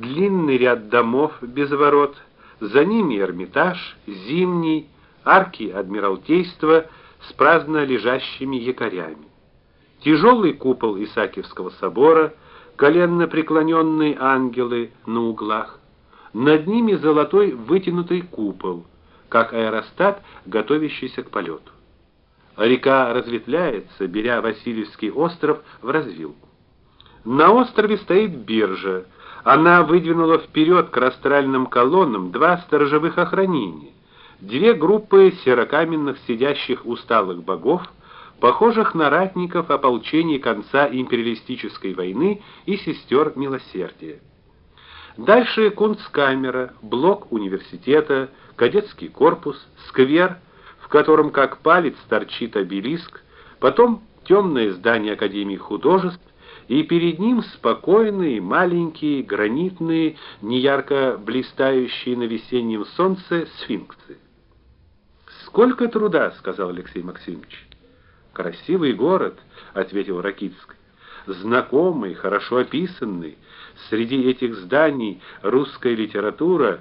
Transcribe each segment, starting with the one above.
длинный ряд домов без ворот, за ними Эрмитаж, Зимний, арки Адмиралтейства с праздно лежащими якорями. Тяжелый купол Исаакиевского собора, коленно преклоненные ангелы на углах. Над ними золотой вытянутый купол, как аэростат, готовящийся к полету. Река разветвляется, беря Васильевский остров в развилку. На острове стоит биржа. Она выдвинула вперед к растральным колоннам два сторожевых охранения. Две группы серокаменных сидящих усталых богов, похожих на ратников ополчения конца империалистической войны и сестер милосердия. Дальше кунсткамера, блок университета, кадетский корпус, сквер, в котором как палец торчит обелиск, потом темное здание Академии художеств, и перед ним спокойные, маленькие, гранитные, неярко блистающие на весеннем солнце сфинксы. Сколько труда, сказал Алексей Максимович. Красивый город, ответил Ракитский. Знакомый, хорошо описанный. Среди этих зданий русская литература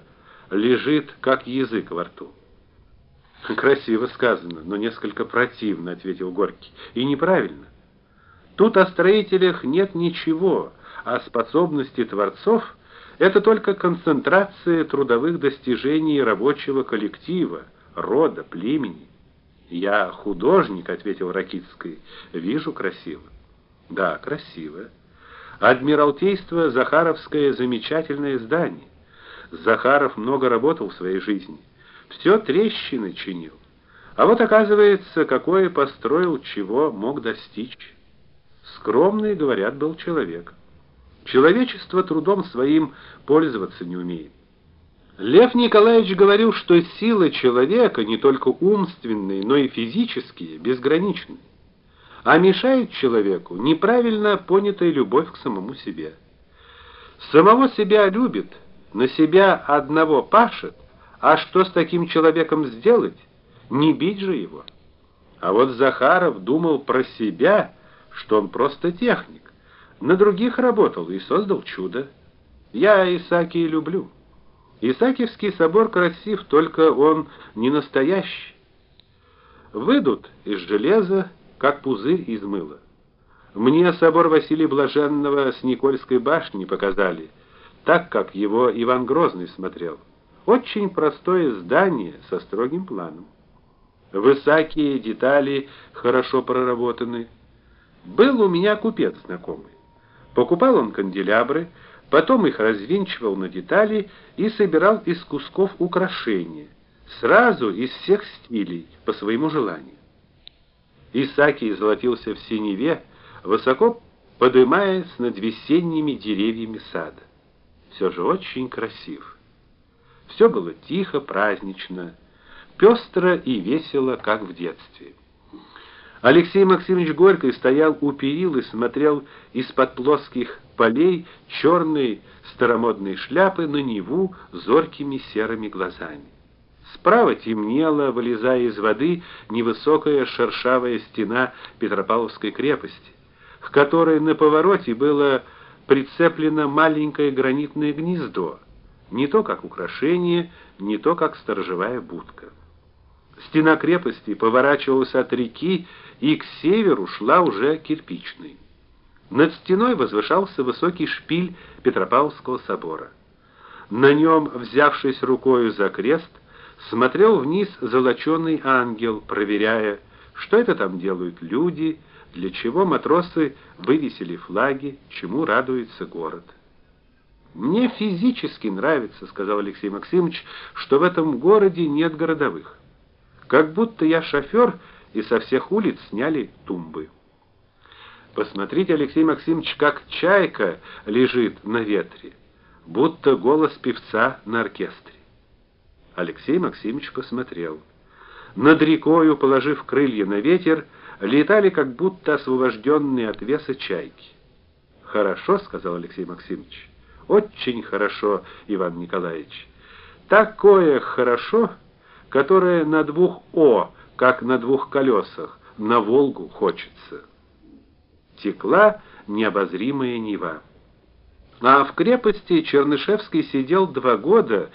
лежит как язык во рту. Красиво сказано, но несколько противно, ответил Горький. И неправильно. Тут о строителях нет ничего, а способности творцов это только концентрация трудовых достижений рабочего коллектива, рода, племени. Я художник, ответил Ракитский. Вижу красиво. Да, красиво. Адмиралтейство Захаровское замечательное здание. Захаров много работал в своей жизни. Все трещины чинил. А вот оказывается, какое построил, чего мог достичь. Скромный, говорят, был человек. Человечество трудом своим пользоваться не умеет. Лев Николаевич говорил, что силы человека не только умственные, но и физические, безграничны. А мешает человеку неправильно понятая любовь к самому себе. Самого себя любит, на себя одного пашет, а что с таким человеком сделать? Не бить же его. А вот Захаров думал про себя, что он просто техник. На других работал и создал чудо. Я Исаакия люблю. Исаакиевский собор красив, только он не настоящий. Выйдут из железа, как пузырь из мыла. Мне собор Василия Блаженного с Никольской башни показали, так как его Иван Грозный смотрел. Очень простое здание со строгим планом. Высокие детали хорошо проработаны. Был у меня купец знакомый. Покупал он канделябры, Потом их развинчивал на детали и собирал из кусков украшения, сразу из всех стилей, по своему желанию. Исаакий золотился в синеве, высоко поднимаясь над весенними деревьями сада. Все же очень красив. Все было тихо, празднично, пестро и весело, как в детстве. Алексей Максимович Горький стоял у перил и смотрел из-под плоских полей черной старомодной шляпы на Неву зоркими серыми глазами. Справа темнела, вылезая из воды, невысокая шершавая стена Петропавловской крепости, к которой на повороте было прицеплено маленькое гранитное гнездо, не то как украшение, не то как сторожевая будка. Стена крепости поворачивалась от реки и к северу шла уже кирпичной. Над стеной возвышался высокий шпиль Петропавловского собора. На нем, взявшись рукой за крест, смотрел вниз золоченый ангел, проверяя, что это там делают люди, для чего матросы вывесили флаги, чему радуется город. Мне физически нравится, сказал Алексей Максимович, что в этом городе нет городовых. Как будто я шофер и со всех улиц сняли тумбы. Посмотрите, Алексей Максимович, как чайка лежит на ветре, будто голос певца на оркестре. Алексей Максимович посмотрел. Над рекою, положив крылья на ветер, летали как будто освобожденные от веса чайки. Хорошо, сказал Алексей Максимович. Очень хорошо, Иван Николаевич. Такое хорошо, которое на двух о как на двух колесах, на Волгу хочется. Текла необозримая Нева. А в крепости Чернышевский сидел два года